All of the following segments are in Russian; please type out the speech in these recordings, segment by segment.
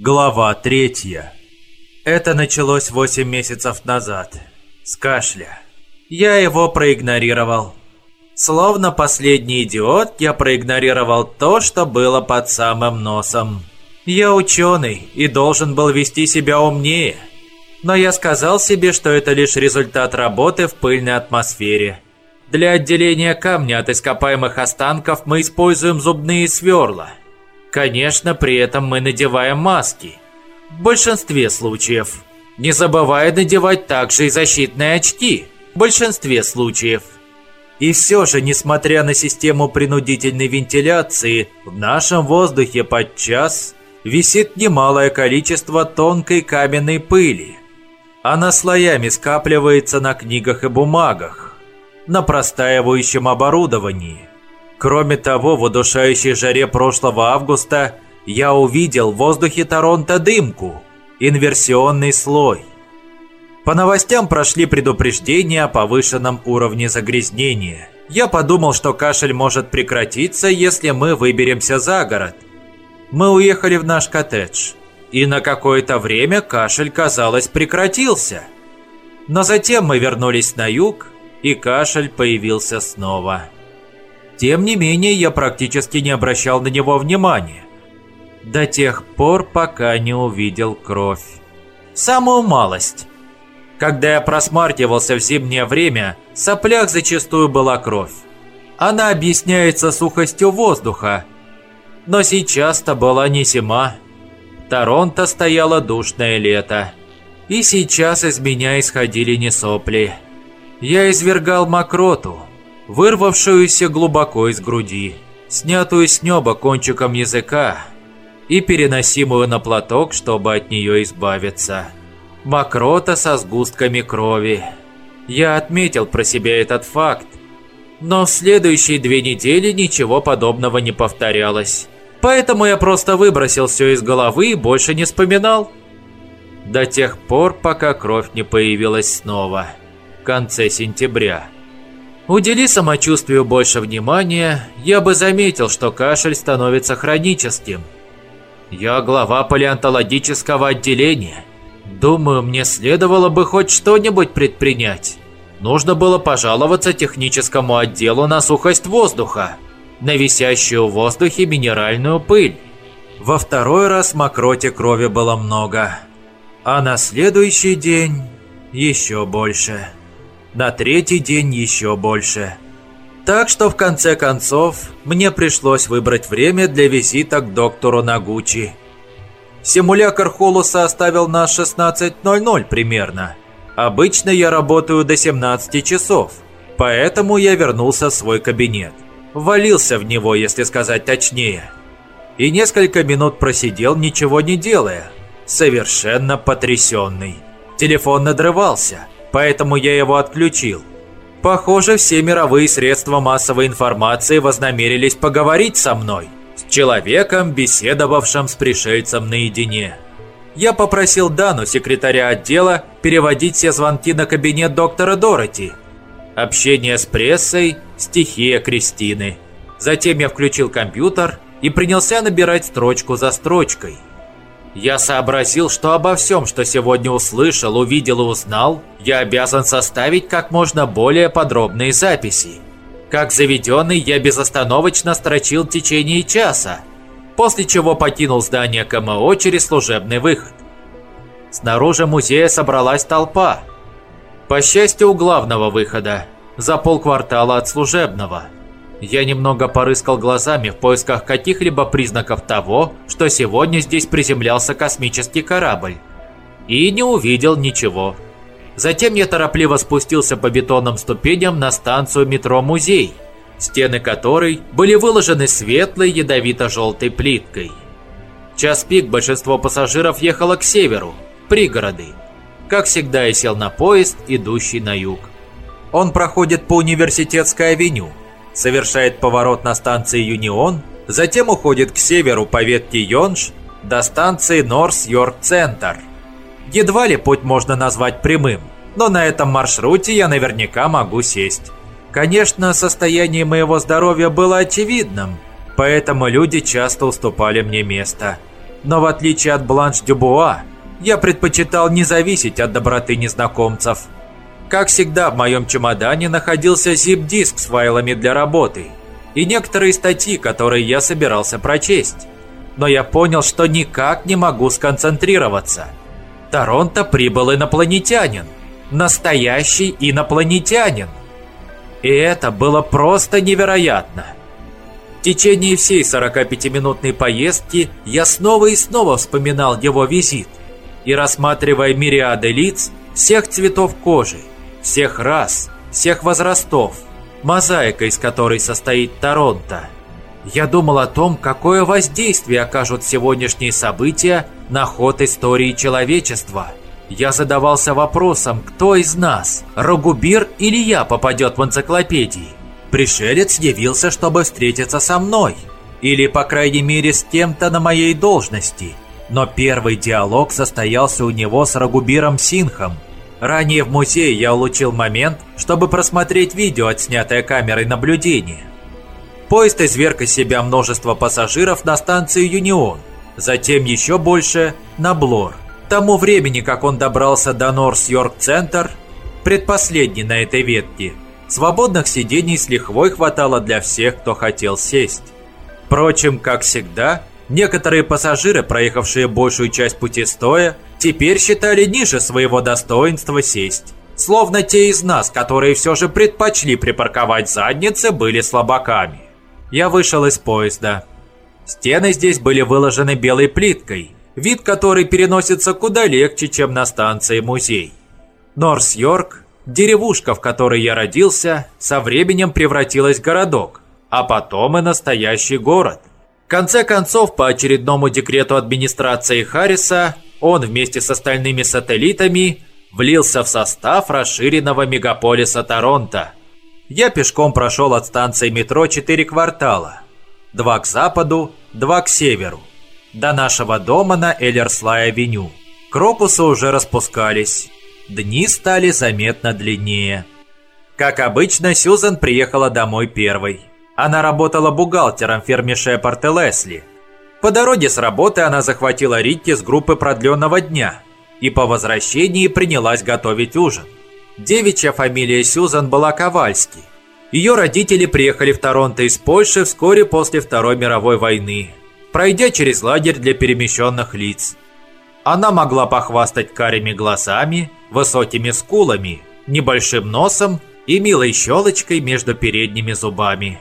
Глава третья. Это началось 8 месяцев назад. С кашля. Я его проигнорировал. Словно последний идиот, я проигнорировал то, что было под самым носом. Я ученый и должен был вести себя умнее. Но я сказал себе, что это лишь результат работы в пыльной атмосфере. Для отделения камня от ископаемых останков мы используем зубные сверла. Конечно, при этом мы надеваем маски. В большинстве случаев. Не забывая надевать также и защитные очки. В большинстве случаев. И все же, несмотря на систему принудительной вентиляции, в нашем воздухе подчас висит немалое количество тонкой каменной пыли. Она слоями скапливается на книгах и бумагах на простаивающем оборудовании. Кроме того, в удушающей жаре прошлого августа я увидел в воздухе Торонто дымку, инверсионный слой. По новостям прошли предупреждения о повышенном уровне загрязнения. Я подумал, что кашель может прекратиться, если мы выберемся за город. Мы уехали в наш коттедж, и на какое-то время кашель, казалось, прекратился. Но затем мы вернулись на юг, и кашель появился снова. Тем не менее, я практически не обращал на него внимания. До тех пор, пока не увидел кровь. Самую малость. Когда я просмаркивался в зимнее время, в соплях зачастую была кровь. Она объясняется сухостью воздуха. Но сейчас-то была не зима. Торонто стояло душное лето. И сейчас из меня исходили не сопли я извергал мокроту, вырвавшуюся глубоко из груди, снятую с неба кончиком языка и переносимую на платок, чтобы от нее избавиться. Мокрота со сгустками крови. Я отметил про себя этот факт, но в следующие две недели ничего подобного не повторялось. Поэтому я просто выбросил все из головы и больше не вспоминал. До тех пор, пока кровь не появилась снова конце сентября. Удели самочувствию больше внимания, я бы заметил, что кашель становится хроническим. Я глава палеонтологического отделения. Думаю, мне следовало бы хоть что-нибудь предпринять. Нужно было пожаловаться техническому отделу на сухость воздуха, на висящую в воздухе минеральную пыль. Во второй раз мокроте крови было много, а на следующий день еще больше на третий день еще больше. Так что в конце концов мне пришлось выбрать время для визита к доктору Нагучи. Симулятор Холуса оставил на 16.00 примерно. Обычно я работаю до 17 часов, поэтому я вернулся в свой кабинет. Валился в него, если сказать точнее. И несколько минут просидел, ничего не делая. Совершенно потрясенный. Телефон надрывался – поэтому я его отключил. Похоже, все мировые средства массовой информации вознамерились поговорить со мной, с человеком, беседовавшим с пришельцем наедине. Я попросил Дану, секретаря отдела, переводить все звонки на кабинет доктора Дороти. Общение с прессой – стихия Кристины. Затем я включил компьютер и принялся набирать строчку за строчкой – я сообразил, что обо всем, что сегодня услышал, увидел и узнал, я обязан составить как можно более подробные записи. Как заведенный, я безостановочно строчил в течение часа, после чего покинул здание КМО через служебный выход. Снаружи музея собралась толпа. По счастью, у главного выхода, за полквартала от служебного – я немного порыскал глазами в поисках каких-либо признаков того, что сегодня здесь приземлялся космический корабль. И не увидел ничего. Затем я торопливо спустился по бетонным ступеням на станцию метро-музей, стены которой были выложены светлой ядовито-желтой плиткой. час пик большинство пассажиров ехало к северу, пригороды. Как всегда я сел на поезд, идущий на юг. Он проходит по университетской авеню, совершает поворот на станции Юнион, затем уходит к северу по ветке Йонж до станции Норс-Йорк-Центр. Едва ли путь можно назвать прямым, но на этом маршруте я наверняка могу сесть. Конечно, состояние моего здоровья было очевидным, поэтому люди часто уступали мне место. Но в отличие от Бланш Дюбуа, я предпочитал не зависеть от доброты незнакомцев. Как всегда, в моем чемодане находился zip-диск с файлами для работы и некоторые статьи, которые я собирался прочесть. Но я понял, что никак не могу сконцентрироваться. Торонто прибыл инопланетянин. Настоящий инопланетянин. И это было просто невероятно. В течение всей 45-минутной поездки я снова и снова вспоминал его визит и рассматривая мириады лиц всех цветов кожи, всех рас, всех возрастов, мозаика из которой состоит Торонто, я думал о том, какое воздействие окажут сегодняшние события на ход истории человечества. Я задавался вопросом, кто из нас, Рогубир или я, попадет в энциклопедии. Пришелец явился, чтобы встретиться со мной. Или, по крайней мере, с кем-то на моей должности. Но первый диалог состоялся у него с Рагубиром Синхом. Ранее в музее я улучил момент, чтобы просмотреть видео, отснятое камерой наблюдения. Поезд изверг из себя множество пассажиров на станции Юнион, затем еще больше на Блор. К тому времени, как он добрался до Норс-Йорк-Центр, предпоследний на этой ветке, Свободных сидений с лихвой хватало для всех, кто хотел сесть. Впрочем, как всегда, некоторые пассажиры, проехавшие большую часть пути стоя, теперь считали ниже своего достоинства сесть. Словно те из нас, которые все же предпочли припарковать задницы, были слабаками. Я вышел из поезда. Стены здесь были выложены белой плиткой, вид которой переносится куда легче, чем на станции музей. Норс-Йорк Деревушка, в которой я родился, со временем превратилась в городок, а потом и настоящий город. В конце концов, по очередному декрету администрации Харриса, он вместе с остальными сателлитами влился в состав расширенного мегаполиса Торонто. Я пешком прошел от станции метро четыре квартала. Два к западу, два к северу. До нашего дома на Эллерслай-авеню. Крокусы уже распускались. Дни стали заметно длиннее. Как обычно, Сьюзан приехала домой первой. Она работала бухгалтером в ферме Шепард и Лесли. По дороге с работы она захватила Рикки с группы продленного дня и по возвращении принялась готовить ужин. Девичья фамилия Сьюзан была Ковальски. Ее родители приехали в Торонто из Польши вскоре после Второй мировой войны, пройдя через лагерь для перемещенных лиц. Она могла похвастать карими глазами, высокими скулами, небольшим носом и милой щелочкой между передними зубами.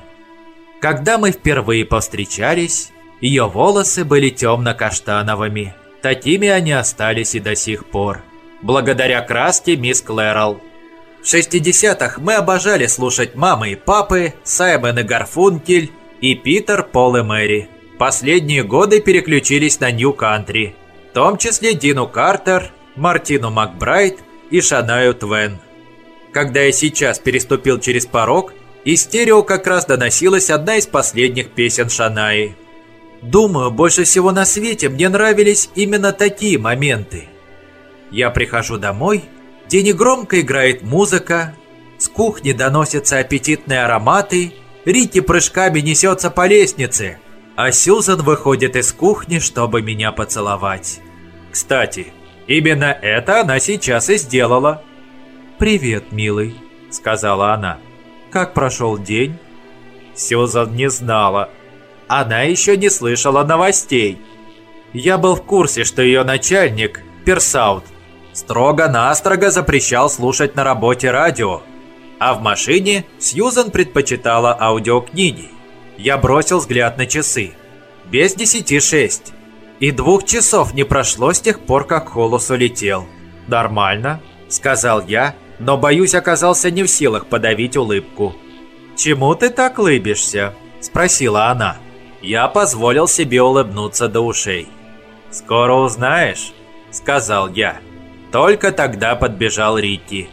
Когда мы впервые повстречались, ее волосы были темно-каштановыми. Такими они остались и до сих пор. Благодаря краске мисс Клэрол. В 60-х мы обожали слушать мамы и папы, Саймон и Гарфункель и Питер, Пол и Мэри. Последние годы переключились на Нью-Кантри, в том числе Дину Картер, Мартину Макбрайт и Шанаю Твен. Когда я сейчас переступил через порог, из стерео как раз доносилась одна из последних песен Шанаи. Думаю, больше всего на свете мне нравились именно такие моменты. Я прихожу домой, где негромко играет музыка, с кухни доносятся аппетитные ароматы, Рики прыжками несется по лестнице, а Сьюзан выходит из кухни, чтобы меня поцеловать. Кстати, Именно это она сейчас и сделала. «Привет, милый», — сказала она. «Как прошел день?» Сьюзан не знала. Она еще не слышала новостей. Я был в курсе, что ее начальник, Персаут, строго-настрого запрещал слушать на работе радио. А в машине Сьюзан предпочитала аудиокниги. Я бросил взгляд на часы. Без десяти шесть. И двух часов не прошло с тех пор, как Холос улетел. «Нормально», — сказал я, но, боюсь, оказался не в силах подавить улыбку. «Чему ты так лыбишься?» — спросила она. Я позволил себе улыбнуться до ушей. «Скоро узнаешь», — сказал я. Только тогда подбежал Рикки.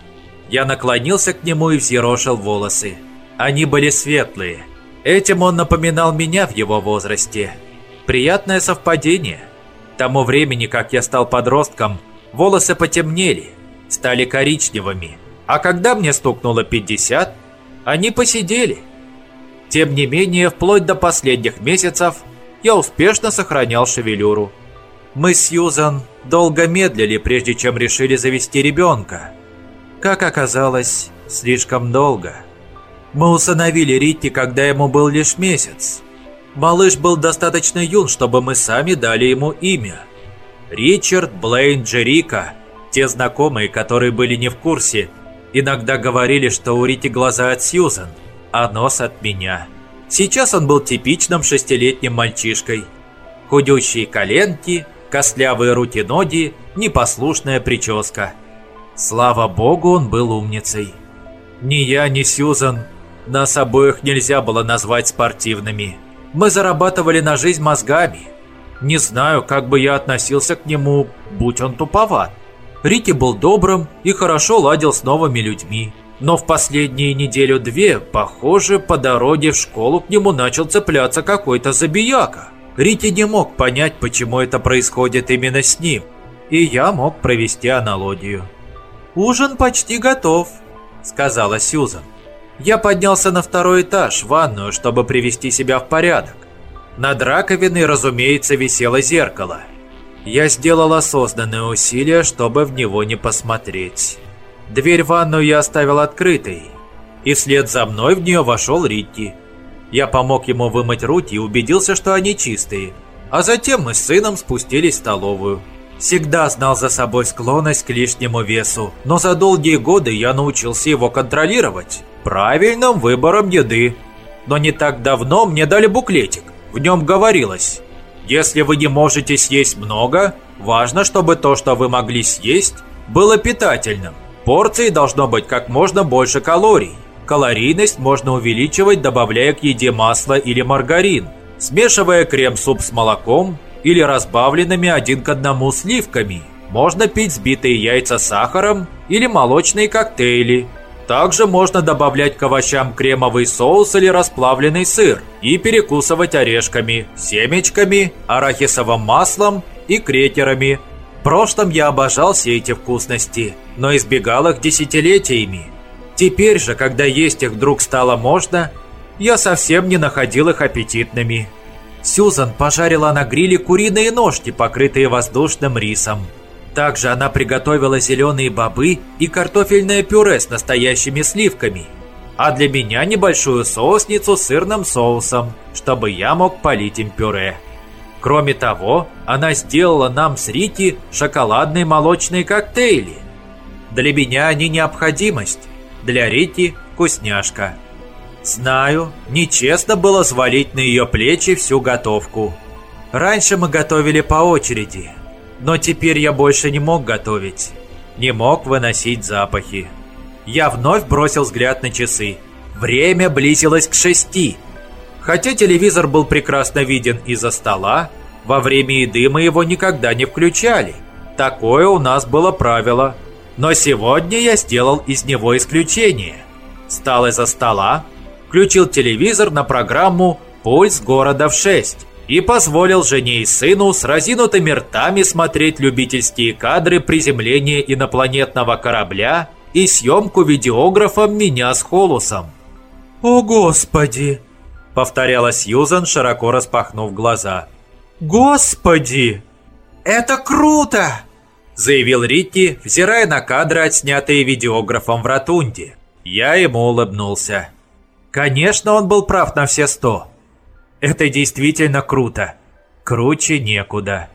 Я наклонился к нему и взъерошил волосы. Они были светлые. Этим он напоминал меня в его возрасте. Приятное совпадение. К тому времени, как я стал подростком, волосы потемнели, стали коричневыми. А когда мне стукнуло 50, они посидели. Тем не менее, вплоть до последних месяцев я успешно сохранял шевелюру. Мы с Сьюзан долго медлили, прежде чем решили завести ребенка. Как оказалось, слишком долго. Мы усыновили Ритти, когда ему был лишь месяц. Малыш был достаточно юн, чтобы мы сами дали ему имя. Ричард Блейн Джерика, те знакомые, которые были не в курсе, иногда говорили, что у Рити глаза от Сьюзан, а нос от меня. Сейчас он был типичным шестилетним мальчишкой. Худющие коленки, костлявые руки-ноги, непослушная прическа. Слава богу, он был умницей. Ни я, ни Сьюзан, нас обоих нельзя было назвать спортивными. Мы зарабатывали на жизнь мозгами. Не знаю, как бы я относился к нему, будь он туповат. Рики был добрым и хорошо ладил с новыми людьми. Но в последние неделю-две, похоже, по дороге в школу к нему начал цепляться какой-то забияка. Рики не мог понять, почему это происходит именно с ним, и я мог провести аналогию. «Ужин почти готов», — сказала Сьюзан. Я поднялся на второй этаж, в ванную, чтобы привести себя в порядок. Над раковиной, разумеется, висело зеркало. Я сделал осознанное усилие, чтобы в него не посмотреть. Дверь в ванную я оставил открытой, и вслед за мной в нее вошел Ритти. Я помог ему вымыть руки и убедился, что они чистые. А затем мы с сыном спустились в столовую. Всегда знал за собой склонность к лишнему весу, но за долгие годы я научился его контролировать правильным выбором еды. Но не так давно мне дали буклетик. В нем говорилось, если вы не можете съесть много, важно, чтобы то, что вы могли съесть, было питательным. Порции должно быть как можно больше калорий. Калорийность можно увеличивать, добавляя к еде масло или маргарин, смешивая крем-суп с молоком или разбавленными один к одному сливками. Можно пить сбитые яйца с сахаром или молочные коктейли, также можно добавлять к овощам кремовый соус или расплавленный сыр и перекусывать орешками, семечками, арахисовым маслом и крекерами. Прошлом я обожал все эти вкусности, но избегал их десятилетиями. Теперь же, когда есть их вдруг стало можно, я совсем не находил их аппетитными. Сьюзан пожарила на гриле куриные ножки, покрытые воздушным рисом. Также она приготовила зеленые бобы и картофельное пюре с настоящими сливками. А для меня небольшую соусницу с сырным соусом, чтобы я мог полить им пюре. Кроме того, она сделала нам с Рити шоколадные молочные коктейли. Для меня они необходимость, для Рити вкусняшка. Знаю, нечестно было свалить на ее плечи всю готовку. Раньше мы готовили по очереди – но теперь я больше не мог готовить. Не мог выносить запахи. Я вновь бросил взгляд на часы. Время близилось к шести. Хотя телевизор был прекрасно виден из-за стола, во время еды мы его никогда не включали. Такое у нас было правило. Но сегодня я сделал из него исключение. Встал из-за стола, включил телевизор на программу «Пульс города в 6» и позволил жене и сыну с разинутыми ртами смотреть любительские кадры приземления инопланетного корабля и съемку видеографом меня с Холусом. «О, Господи!» — повторяла Сьюзан, широко распахнув глаза. «Господи!» «Это круто!» — заявил Ритти, взирая на кадры, отснятые видеографом в ротунде. Я ему улыбнулся. Конечно, он был прав на все сто. Это действительно круто. Круче некуда.